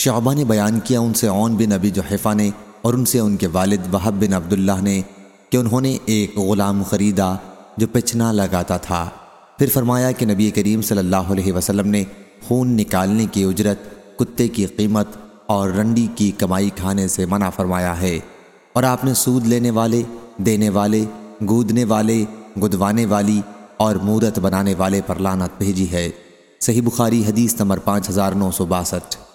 شعبہ نے بیان کیا ان سے اون بن ابی جو نے اور ان سے ان کے والد وحب بن عبداللہ نے کہ انہوں نے ایک غلام خریدا جو پچھنا لگاتا تھا۔ پھر فرمایا کہ نبی کریم صلی اللہ علیہ وسلم نے خون نکالنے کی اجرت، کتے کی قیمت اور رنڈی کی کمائی کھانے سے منع فرمایا ہے۔ اور آپ نے سود لینے والے، دینے والے، گودنے والے، گدوانے والی اور مورت بنانے والے پر لانت بھیجی ہے۔ صحیح بخاری حدیث نمبر پانچ ہزار نو سو باسٹھ۔